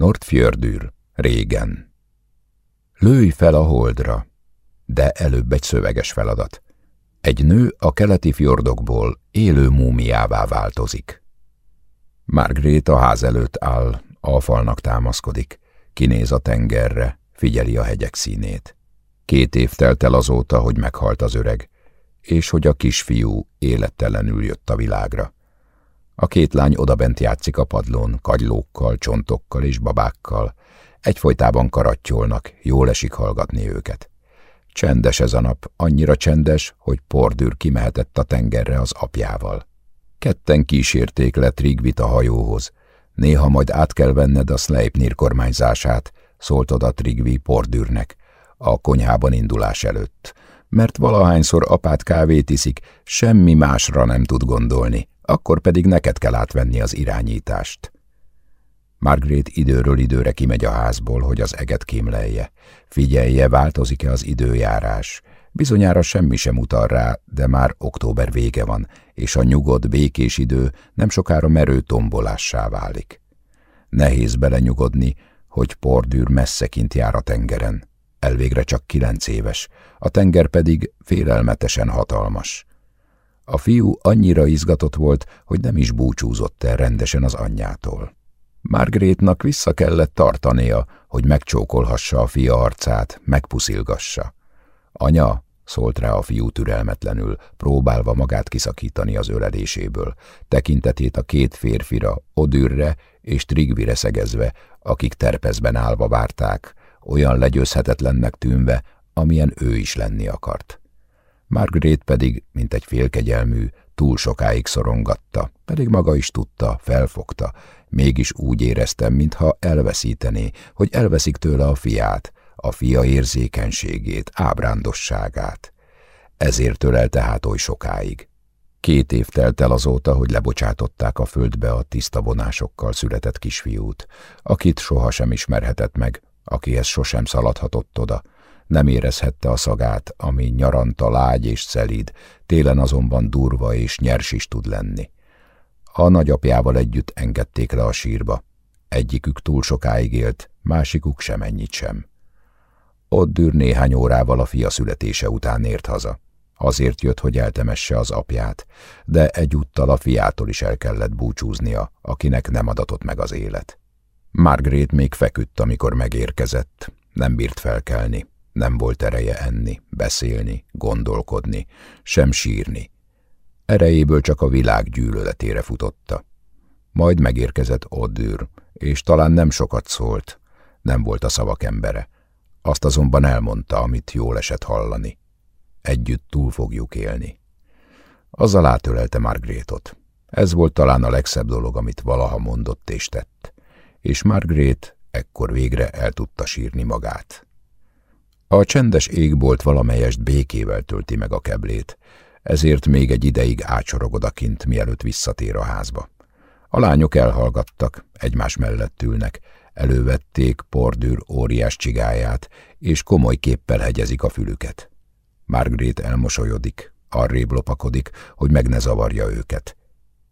Nordfjördür, régen. Lőj fel a holdra, de előbb egy szöveges feladat. Egy nő a keleti fjordokból élő múmiává változik. Margrét a ház előtt áll, a falnak támaszkodik, kinéz a tengerre, figyeli a hegyek színét. Két év telt el azóta, hogy meghalt az öreg, és hogy a kisfiú élettelenül jött a világra. A két lány odabent játszik a padlón, kagylókkal, csontokkal és babákkal. Egyfolytában karattyolnak, jól esik hallgatni őket. Csendes ez a nap, annyira csendes, hogy pordűr kimehetett a tengerre az apjával. Ketten kísérték le Trigvit a hajóhoz. Néha majd át kell venned a Sleipnir kormányzását, szólt oda Trigvi pordűrnek, a konyhában indulás előtt, mert valahányszor apát kávét iszik, semmi másra nem tud gondolni, akkor pedig neked kell átvenni az irányítást. Margaret időről időre kimegy a házból, hogy az eget kémlelje. Figyelje, változik-e az időjárás. Bizonyára semmi sem utal rá, de már október vége van, és a nyugodt, békés idő nem sokára merő tombolássá válik. Nehéz belenyugodni, hogy pordűr messze kint jár a tengeren. Elvégre csak kilenc éves, a tenger pedig félelmetesen hatalmas. A fiú annyira izgatott volt, hogy nem is búcsúzott el rendesen az anyjától. Margaretnak vissza kellett tartania, hogy megcsókolhassa a fia arcát, megpuszilgassa. Anya, szólt rá a fiú türelmetlenül, próbálva magát kiszakítani az öleléséből, tekintetét a két férfira, Odürre és Trigvire szegezve, akik terpezben állva várták, olyan legyőzhetetlennek tűnve, amilyen ő is lenni akart. Margaret pedig, mint egy félkegyelmű, túl sokáig szorongatta, pedig maga is tudta, felfogta, mégis úgy éreztem, mintha elveszítené, hogy elveszik tőle a fiát, a fia érzékenységét, ábrándosságát. Ezért ölelte hát oly sokáig. Két év telt el azóta, hogy lebocsátották a földbe a tiszta vonásokkal született kisfiút, akit sohasem ismerhetett meg, akihez sosem szaladhatott oda, nem érezhette a szagát, ami nyaranta lágy és szelíd, télen azonban durva és nyers is tud lenni. A nagyapjával együtt engedték le a sírba. Egyikük túl sokáig élt, másikuk sem ennyit sem. Ott dűr néhány órával a fia születése után ért haza. Azért jött, hogy eltemesse az apját, de egyúttal a fiától is el kellett búcsúznia, akinek nem adatott meg az élet. Margaret még feküdt, amikor megérkezett. Nem bírt felkelni. Nem volt ereje enni, beszélni, gondolkodni, sem sírni. Erejéből csak a világ gyűlöletére futotta. Majd megérkezett Oddür, és talán nem sokat szólt, nem volt a szavak embere. Azt azonban elmondta, amit jól esett hallani. Együtt túl fogjuk élni. Azzal átölelte Margrétot. Ez volt talán a legszebb dolog, amit valaha mondott és tett. És Margrét ekkor végre el tudta sírni magát. A csendes égbolt valamelyest békével tölti meg a keblét, ezért még egy ideig ácsorog odakint, mielőtt visszatér a házba. A lányok elhallgattak, egymás mellett ülnek, elővették Pordűr óriás csigáját, és komoly képpel hegyezik a fülüket. Margaret elmosolyodik, arrébb lopakodik, hogy meg ne zavarja őket.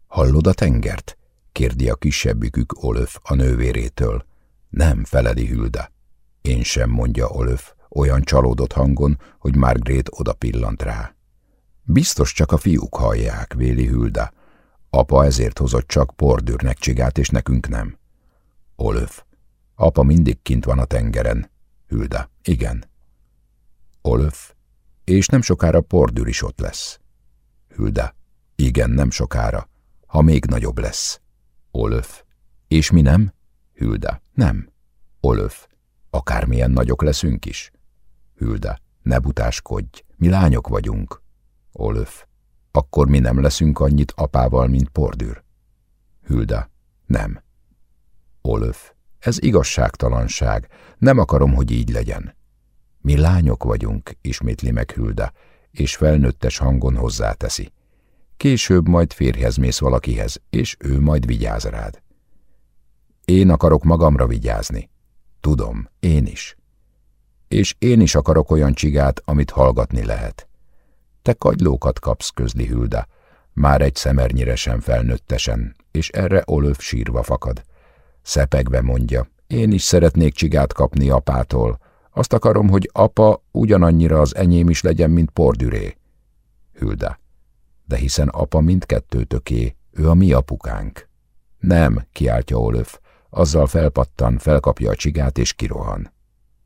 Hallod a tengert? kérdi a kisebbikük Olöf a nővérétől. Nem, feleli Hülda. Én sem, mondja Olöf, olyan csalódott hangon, hogy Margaret oda pillant rá. Biztos csak a fiúk hallják, véli Hülda. Apa ezért hozott csak pordűrnek csigát, és nekünk nem. Olöf. Apa mindig kint van a tengeren. Hülda. Igen. Olöf. És nem sokára pordűr is ott lesz. Hülda. Igen, nem sokára. Ha még nagyobb lesz. Olöf. És mi nem? Hülda. Nem. Olöf. Akármilyen nagyok leszünk is. Hülda, ne butáskodj, mi lányok vagyunk. Olöf, akkor mi nem leszünk annyit apával, mint Pordűr. Hülda, nem. Olöf, ez igazságtalanság, nem akarom, hogy így legyen. Mi lányok vagyunk, ismétli meg Hülda, és felnőttes hangon hozzáteszi. Később majd férjhez mész valakihez, és ő majd vigyáz rád. Én akarok magamra vigyázni. Tudom, én is és én is akarok olyan csigát, amit hallgatni lehet. Te kagylókat kapsz, közli Hülda, már egy szemernyire sem felnőttesen, és erre Olöf sírva fakad. Szepegve mondja, Én is szeretnék csigát kapni apától. Azt akarom, hogy apa ugyanannyira az enyém is legyen, mint Pordüré. Hülda. De hiszen apa mindkettőtöké, ő a mi apukánk. Nem, kiáltja Olöf. Azzal felpattan, felkapja a csigát és kirohan.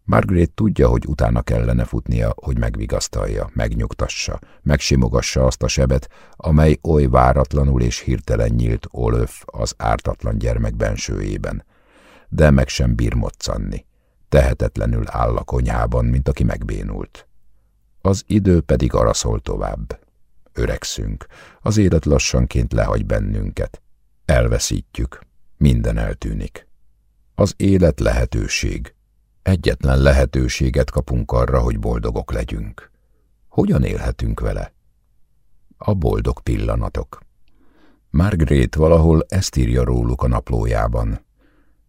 Margaret tudja, hogy utána kellene futnia, hogy megvigasztalja, megnyugtassa, megsimogassa azt a sebet, amely oly váratlanul és hirtelen nyílt Olöf az ártatlan gyermek bensőjében. De meg sem bír moccanni. Tehetetlenül áll a konyhában, mint aki megbénult. Az idő pedig arra szól tovább. Öregszünk, az élet lassanként lehagy bennünket. Elveszítjük, minden eltűnik. Az élet lehetőség, Egyetlen lehetőséget kapunk arra, hogy boldogok legyünk. Hogyan élhetünk vele? A boldog pillanatok. Margaret valahol ezt írja róluk a naplójában.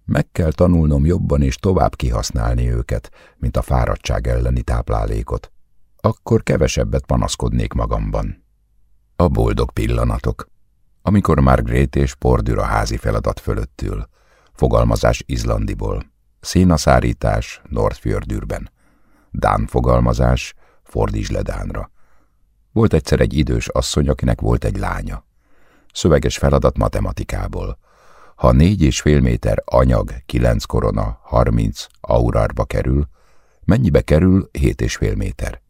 Meg kell tanulnom jobban és tovább kihasználni őket, mint a fáradtság elleni táplálékot. Akkor kevesebbet panaszkodnék magamban. A boldog pillanatok. Amikor Margaret és Pordür a házi feladat fölöttül. Fogalmazás izlandiból. Szénaszárítás Nordfjördürben. Dán fogalmazás, fordíts le Dánra. Volt egyszer egy idős asszony, akinek volt egy lánya. Szöveges feladat matematikából. Ha négy és fél méter anyag, kilenc korona, harminc aurárba kerül, mennyibe kerül hét és fél méter?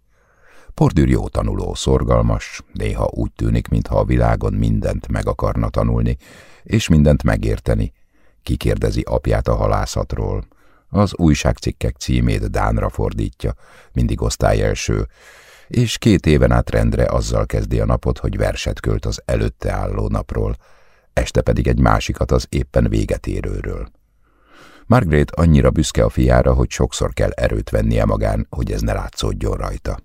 Pordűr jó tanuló, szorgalmas, néha úgy tűnik, mintha a világon mindent meg akarna tanulni, és mindent megérteni. Kikérdezi apját a halászatról, az újságcikkek címét Dánra fordítja, mindig osztály első, és két éven át rendre azzal kezdi a napot, hogy verset költ az előtte álló napról, este pedig egy másikat az éppen véget érőről. Margaret annyira büszke a fiára, hogy sokszor kell erőt vennie magán, hogy ez ne látszódjon rajta.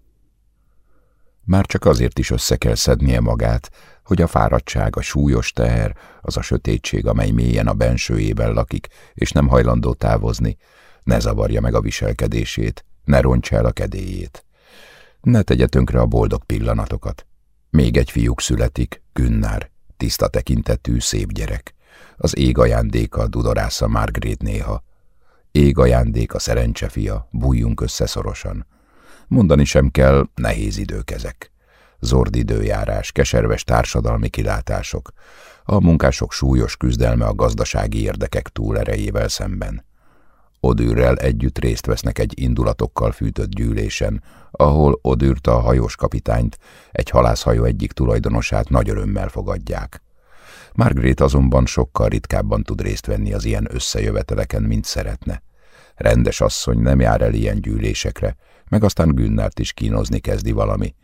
Már csak azért is össze kell szednie magát, hogy a fáradtság, a súlyos teher, az a sötétség, amely mélyen a bensőjében lakik, és nem hajlandó távozni, ne zavarja meg a viselkedését, ne rontsa el a kedélyét. Ne tegye tönkre a boldog pillanatokat. Még egy fiúk születik, Günnár, tiszta tekintetű, szép gyerek. Az ég ajándéka, dudorásza Margaret néha. Ég ajándék a szerencse fia, bújjunk össze szorosan. Mondani sem kell, nehéz idők ezek. Zord időjárás, keserves társadalmi kilátások, a munkások súlyos küzdelme a gazdasági érdekek túlerejével szemben. Odűrrel együtt részt vesznek egy indulatokkal fűtött gyűlésen, ahol Odűrt a hajós kapitányt, egy halászhajó egyik tulajdonosát nagy örömmel fogadják. Margaret azonban sokkal ritkábban tud részt venni az ilyen összejöveteleken, mint szeretne. Rendes asszony nem jár el ilyen gyűlésekre, meg aztán Günnárt is kínozni kezdi valami.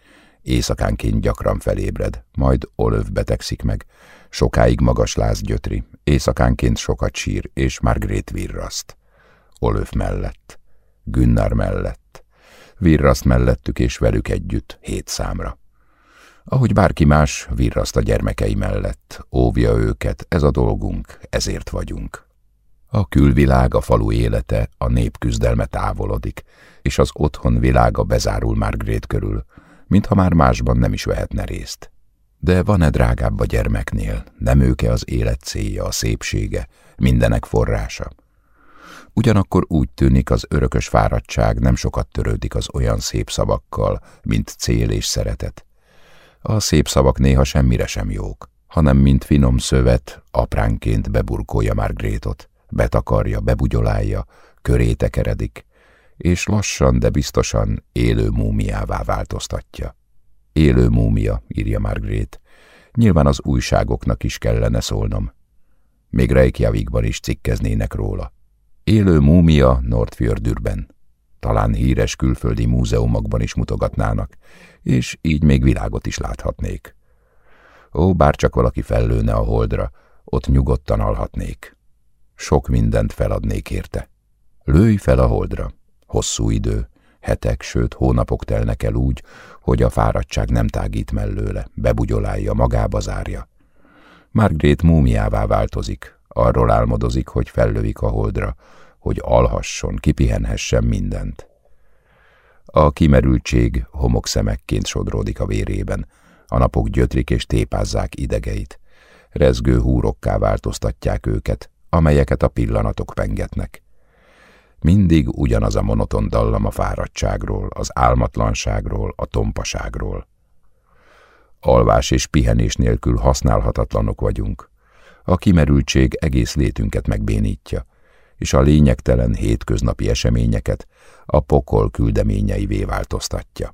Éjszakánként gyakran felébred, majd Olöv betegszik meg, sokáig magas láz gyötri, éjszakánként sokat sír, és Margaret virraszt. Olöf mellett, Günnar mellett, Virraszt mellettük és velük együtt, hét számra. Ahogy bárki más, Virraszt a gyermekei mellett, óvja őket, ez a dolgunk, ezért vagyunk. A külvilág, a falu élete, a nép küzdelme távolodik, és az otthon világa bezárul Margrét körül, mintha már másban nem is vehetne részt. De van-e drágább a gyermeknél, nem őke az élet célja, a szépsége, mindenek forrása? Ugyanakkor úgy tűnik az örökös fáradtság nem sokat törődik az olyan szép szavakkal, mint cél és szeretet. A szép szavak néha semmire sem jók, hanem mint finom szövet apránként beburkolja Margrétot, betakarja, bebugyolálja, köré tekeredik, és lassan, de biztosan élő múmiává változtatja. Élő múmia, írja Margrét. Nyilván az újságoknak is kellene szólnom. Még Reykjavikban is cikkeznének róla. Élő múmia Nordfjördürben. Talán híres külföldi múzeumokban is mutogatnának, és így még világot is láthatnék. Ó, bár csak valaki fellőne a holdra, ott nyugodtan alhatnék. Sok mindent feladnék érte. Lőj fel a holdra. Hosszú idő, hetek, sőt hónapok telnek el úgy, hogy a fáradtság nem tágít mellőle, bebugyolálja, magába zárja. Margrét múmiává változik, Arról álmodozik, hogy fellövik a holdra, hogy alhasson, kipihenhessen mindent. A kimerültség homokszemekként sodródik a vérében, a napok gyötrik és tépázzák idegeit. Rezgő húrokká változtatják őket, amelyeket a pillanatok pengetnek. Mindig ugyanaz a monoton dallam a fáradtságról, az álmatlanságról, a tompaságról. Alvás és pihenés nélkül használhatatlanok vagyunk. A kimerültség egész létünket megbénítja, és a lényegtelen hétköznapi eseményeket a pokol küldeményeivé változtatja.